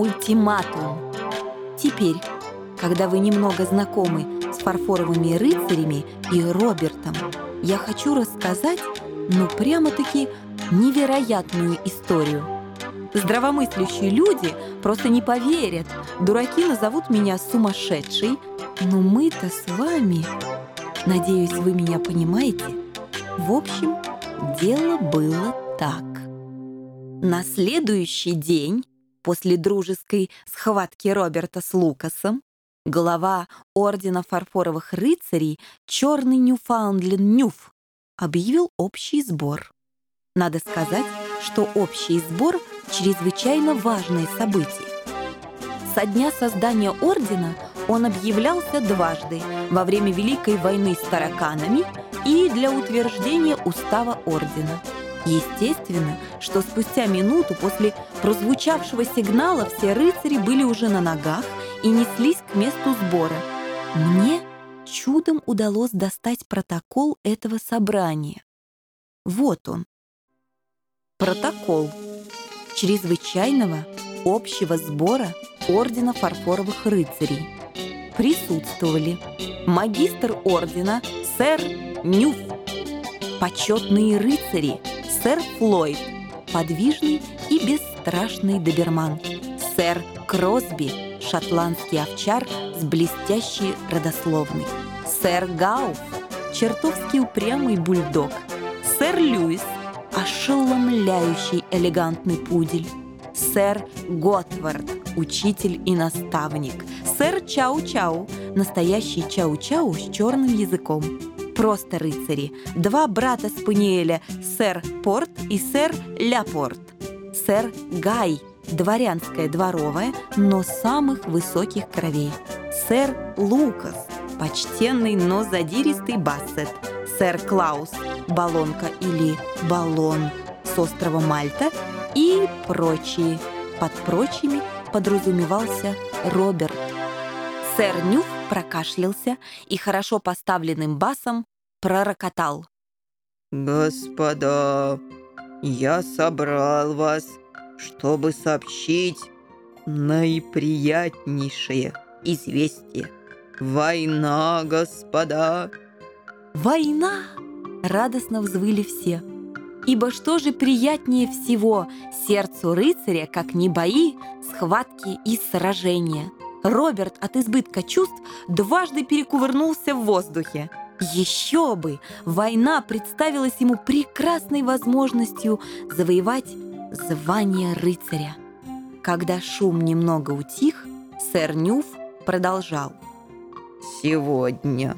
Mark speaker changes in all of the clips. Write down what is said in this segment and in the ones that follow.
Speaker 1: Ультиматум. Теперь, когда вы немного знакомы с фарфоровыми рыцарями и Робертом, я хочу рассказать, ну прямо-таки невероятную историю. Здравомыслящие люди просто не поверят. Дураки назовут меня сумасшедшей. Но мы-то с вами... Надеюсь, вы меня понимаете. В общем, дело было так. На следующий день, после дружеской схватки Роберта с Лукасом, глава Ордена Фарфоровых Рыцарей, черный Ньюфаундленд Нюф, объявил общий сбор. Надо сказать, что общий сбор — чрезвычайно важное событие. Со дня создания Ордена он объявлялся дважды — во время Великой войны с тараканами и для утверждения устава Ордена. Естественно, что спустя минуту после прозвучавшего сигнала все рыцари были уже на ногах и неслись к месту сбора. Мне чудом удалось достать протокол этого собрания. Вот он. Протокол чрезвычайного общего сбора Ордена Фарфоровых Рыцарей. Присутствовали магистр Ордена сэр Нюф, почетные рыцари сэр Флойд, подвижный и бесстрашный доберман, сэр Кросби, шотландский овчар с блестящей родословной, сэр Гауф, чертовски упрямый бульдог, сэр Льюис, ошеломляющий элегантный пудель, сэр Готвард, учитель и наставник, сэр Чау-Чау, настоящий Чау-Чау с черным языком, просто рыцари, два брата Спаниеля, сэр Порт и сэр Ляпорт, сэр Гай, дворянская дворовая, но самых высоких кровей, сэр Лукас, почтенный, но задиристый Бассет, сэр Клаус, баллонка или баллон с острова Мальта и прочие. Под прочими подразумевался Роберт. Сэр Нюф прокашлялся и хорошо поставленным басом пророкотал.
Speaker 2: «Господа, я собрал вас, чтобы сообщить наиприятнейшее известие. Война, господа!»
Speaker 1: «Война!» — радостно взвыли все. Ибо что же приятнее всего сердцу рыцаря, как не бои, схватки и сражения? Роберт от избытка чувств дважды перекувырнулся в воздухе. Еще бы! Война представилась ему прекрасной возможностью завоевать звание рыцаря. Когда шум немного утих, сэр Нюф продолжал.
Speaker 2: «Сегодня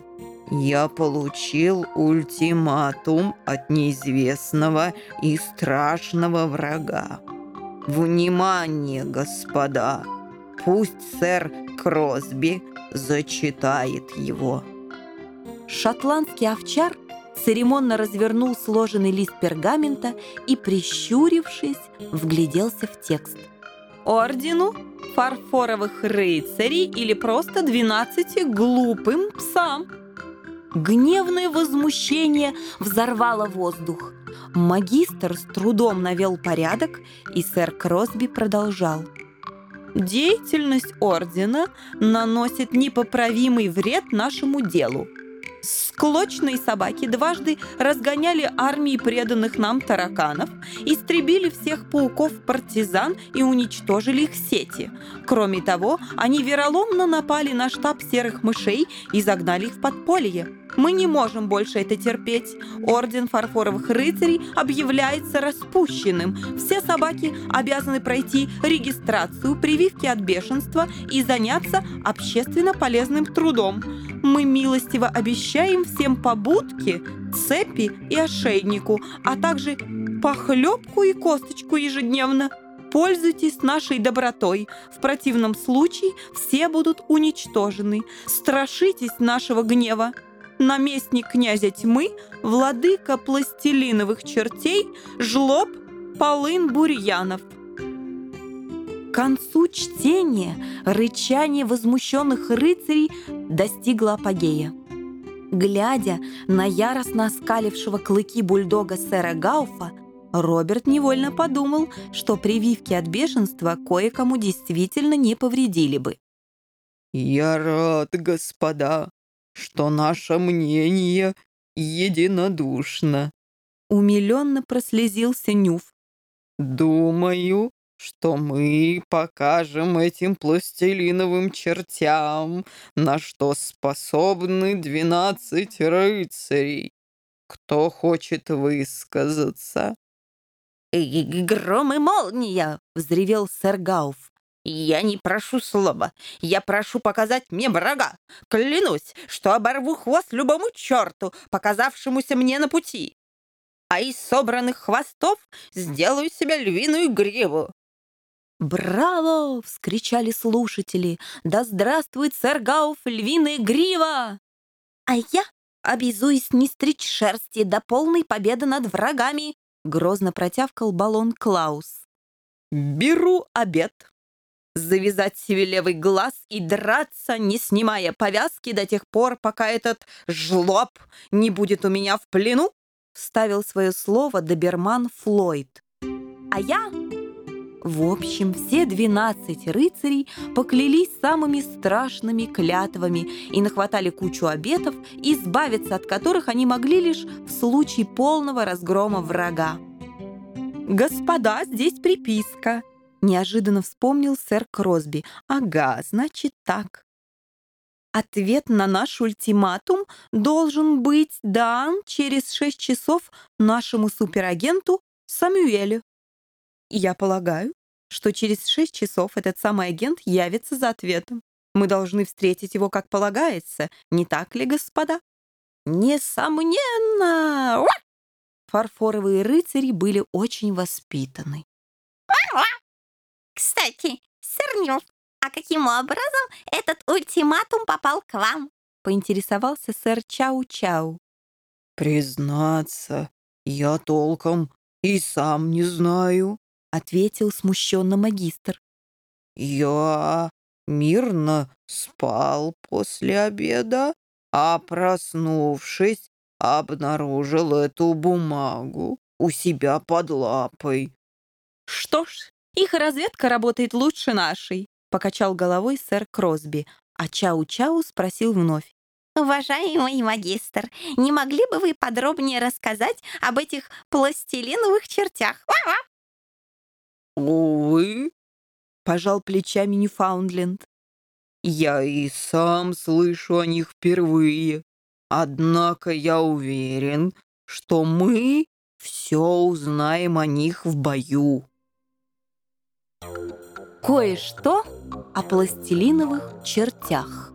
Speaker 2: я получил ультиматум от неизвестного и страшного врага. Внимание, господа! Пусть сэр Кросби зачитает его».
Speaker 1: Шотландский овчар церемонно развернул сложенный лист пергамента и, прищурившись, вгляделся в текст. «Ордену фарфоровых рыцарей или просто двенадцати глупым псам!» Гневное возмущение взорвало воздух. Магистр с трудом навел порядок, и сэр Кросби продолжал. «Деятельность Ордена наносит непоправимый вред нашему делу. Склочные собаки дважды разгоняли армии преданных нам тараканов, истребили всех пауков-партизан и уничтожили их сети. Кроме того, они вероломно напали на штаб серых мышей и загнали их в подполье. Мы не можем больше это терпеть. Орден фарфоровых рыцарей объявляется распущенным. Все собаки обязаны пройти регистрацию, прививки от бешенства и заняться общественно полезным трудом. Мы милостиво обещаем всем побудки, цепи и ошейнику, а также похлебку и косточку ежедневно. Пользуйтесь нашей добротой. В противном случае все будут уничтожены. Страшитесь нашего гнева наместник князя тьмы, владыка пластилиновых чертей, жлоб Полын Бурьянов. К концу чтения рычание возмущенных рыцарей достигло апогея. Глядя на яростно оскалившего клыки бульдога сэра Гауфа, Роберт невольно подумал, что прививки от бешенства кое-кому действительно не повредили бы.
Speaker 2: «Я рад, господа, что наше мнение единодушно»,
Speaker 1: умиленно прослезился Нюф.
Speaker 2: «Думаю, что мы покажем этим пластилиновым чертям, на что способны двенадцать рыцарей. Кто хочет высказаться?»
Speaker 1: «Гром и молния!» — взревел сэр Гауф. «Я не прошу слова. Я прошу показать мне врага. Клянусь, что оборву хвост любому черту, показавшемуся мне на пути. А из собранных хвостов сделаю себе львиную гриву». «Браво!» — вскричали слушатели. «Да здравствует сэр Гауф, львиная грива!» «А я обязуюсь не стричь шерсти до полной победы над врагами!» — грозно протявкал баллон Клаус. «Беру обед!» Завязать себе левый глаз и драться, не снимая повязки до тех пор, пока этот жлоб не будет у меня в плену, вставил свое слово доберман Флойд. А я... В общем, все двенадцать рыцарей поклялись самыми страшными клятвами и нахватали кучу обетов, избавиться от которых они могли лишь в случае полного разгрома врага. «Господа, здесь приписка», Неожиданно вспомнил сэр Кросби. «Ага, значит так». Ответ на наш ультиматум должен быть дан через шесть часов нашему суперагенту Самюэлю. Я полагаю, что через шесть часов этот самый агент явится за ответом. Мы должны встретить его как полагается, не так ли, господа? Несомненно! Фарфоровые рыцари были очень воспитаны.
Speaker 3: Кстати, сэр Нюф, а каким образом этот ультиматум попал к вам?
Speaker 1: Поинтересовался сэр Чау-Чау.
Speaker 2: Признаться, я толком и сам не знаю,
Speaker 1: ответил смущенно магистр.
Speaker 2: Я мирно спал после обеда, а проснувшись, обнаружил эту бумагу у себя под лапой.
Speaker 1: Что ж, их разведка работает лучше нашей», — покачал головой сэр Кросби, а Чау-Чау спросил вновь.
Speaker 3: «Уважаемый магистр, не могли бы вы подробнее рассказать об этих пластилиновых чертях?»
Speaker 2: «Увы», —
Speaker 1: пожал плечами Ньюфаундленд.
Speaker 2: «Я и сам слышу о них впервые. Однако я уверен, что мы все узнаем о них в бою».
Speaker 1: Кое-что о пластилиновых чертях.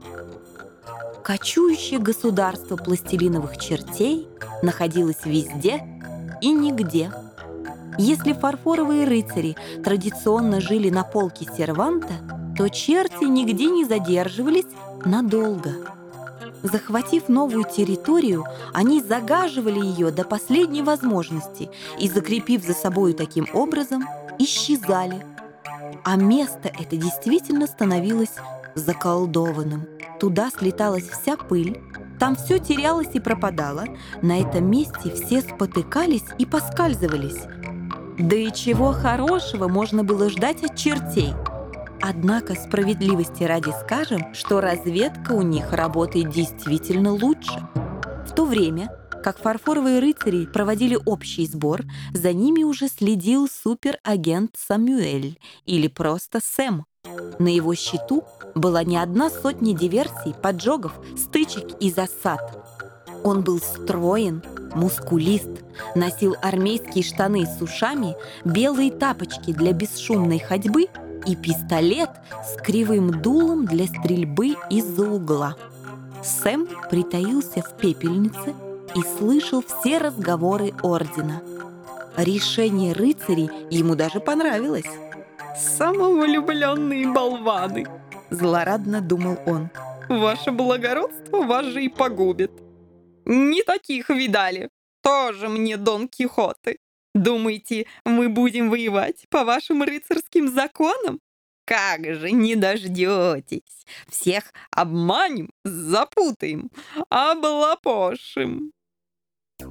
Speaker 1: Кочующее государство пластилиновых чертей находилось везде и нигде. Если фарфоровые рыцари традиционно жили на полке серванта, то черти нигде не задерживались надолго. Захватив новую территорию, они загаживали ее до последней возможности и, закрепив за собой таким образом, исчезали – а место это действительно становилось заколдованным. Туда слеталась вся пыль, там все терялось и пропадало. На этом месте все спотыкались и поскальзывались. Да и чего хорошего можно было ждать от чертей? Однако справедливости ради скажем, что разведка у них работает действительно лучше. В то время как фарфоровые рыцари проводили общий сбор, за ними уже следил суперагент Самюэль или просто Сэм. На его счету была не одна сотня диверсий, поджогов, стычек и засад. Он был строен, мускулист, носил армейские штаны с ушами, белые тапочки для бесшумной ходьбы и пистолет с кривым дулом для стрельбы из-за угла. Сэм притаился в пепельнице – и слышал все разговоры ордена. Решение рыцарей ему даже понравилось. «Самовлюбленные болваны!» – злорадно думал он. «Ваше благородство вас же и погубит. Не таких видали. Тоже мне Дон Кихоты. Думаете, мы будем воевать по вашим рыцарским законам? Как же не дождетесь! Всех обманем, запутаем, облапошим!»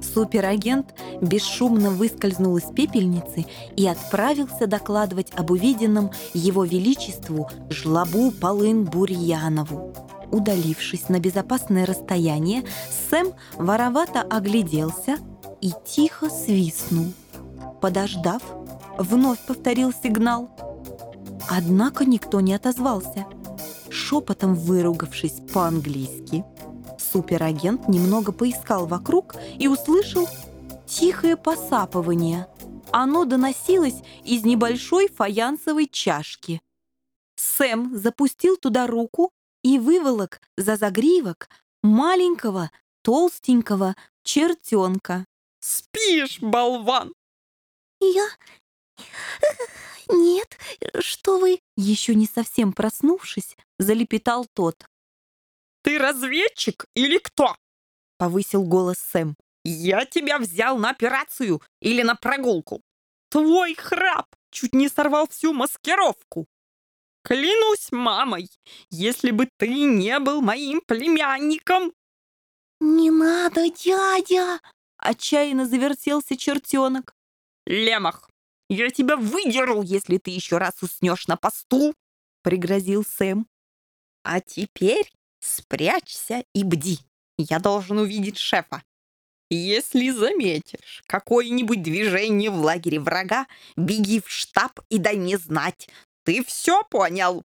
Speaker 1: Суперагент бесшумно выскользнул из пепельницы и отправился докладывать об увиденном его величеству Жлобу Полын Бурьянову. Удалившись на безопасное расстояние, Сэм воровато огляделся и тихо свистнул. Подождав, вновь повторил сигнал. Однако никто не отозвался. Шепотом выругавшись по-английски, суперагент немного поискал вокруг и услышал тихое посапывание. Оно доносилось из небольшой фаянсовой чашки. Сэм запустил туда руку и выволок за загривок маленького толстенького чертенка.
Speaker 2: «Спишь, болван!»
Speaker 3: «Я... Нет, что вы...»
Speaker 1: Еще не совсем проснувшись, залепетал тот.
Speaker 2: «Ты разведчик или кто?»
Speaker 1: — повысил голос Сэм.
Speaker 2: «Я тебя взял на операцию или на прогулку. Твой храп чуть не сорвал всю маскировку. Клянусь мамой, если бы ты не был моим племянником!»
Speaker 3: «Не надо, дядя!»
Speaker 1: — отчаянно завертелся чертенок.
Speaker 2: «Лемах, я тебя выдеру, если ты еще раз уснешь на посту!» — пригрозил Сэм. «А теперь спрячься и бди. Я должен увидеть шефа. Если заметишь какое-нибудь движение в лагере врага, беги в штаб и дай мне знать. Ты все понял?»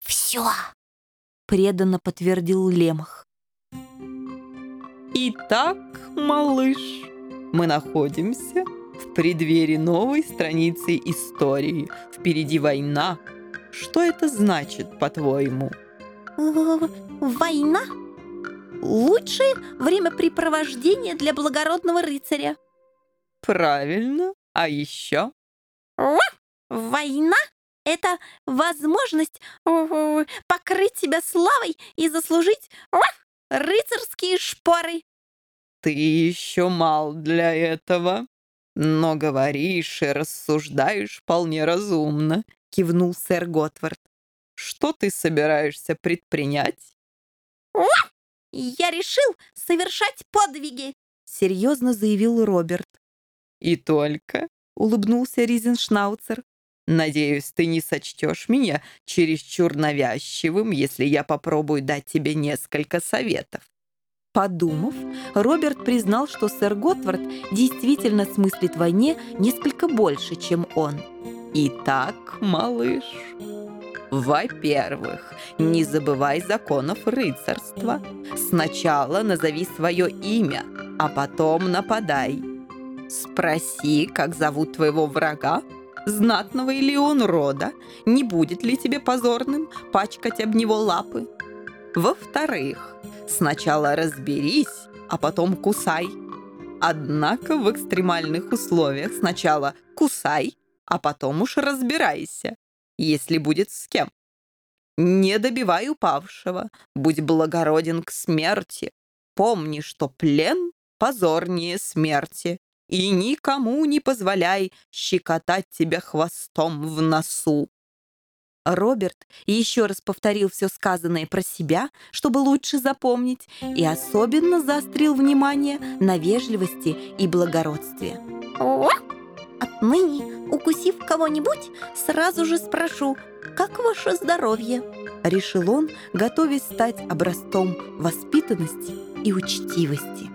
Speaker 3: «Все!»
Speaker 1: — преданно подтвердил Лемах.
Speaker 2: «Итак, малыш, мы находимся в преддверии новой страницы истории. Впереди война. Что это значит, по-твоему?»
Speaker 3: «Война? Лучшее времяпрепровождение для благородного рыцаря».
Speaker 2: «Правильно. А еще?»
Speaker 3: «Война — это возможность покрыть себя славой и заслужить рыцарские шпоры».
Speaker 2: «Ты еще мал для этого, но говоришь и рассуждаешь вполне разумно», — кивнул сэр Готвард. «Что ты собираешься предпринять?»
Speaker 3: «Я решил совершать подвиги», —
Speaker 1: серьезно заявил Роберт.
Speaker 2: «И только?» — улыбнулся Ризеншнауцер. «Надеюсь, ты не сочтешь меня чересчур навязчивым, если я попробую дать тебе несколько советов».
Speaker 1: Подумав, Роберт признал, что сэр Готвард действительно смыслит в войне несколько больше, чем он.
Speaker 2: «Итак, малыш, во-первых, не забывай законов рыцарства. Сначала назови свое имя, а потом нападай. Спроси, как зовут твоего врага, знатного или он рода, не будет ли тебе позорным пачкать об него лапы. Во-вторых, сначала разберись, а потом кусай. Однако в экстремальных условиях сначала кусай, а потом уж разбирайся, если будет с кем. Не добивай упавшего, будь благороден к смерти. Помни, что плен позорнее смерти, и никому не позволяй щекотать тебя хвостом в носу.
Speaker 1: Роберт еще раз повторил все сказанное про себя, чтобы лучше запомнить, и особенно заострил внимание на вежливости и благородстве.
Speaker 3: Отныне, укусив кого-нибудь, сразу же спрошу, как ваше здоровье?
Speaker 1: Решил он, готовясь стать образцом воспитанности и учтивости.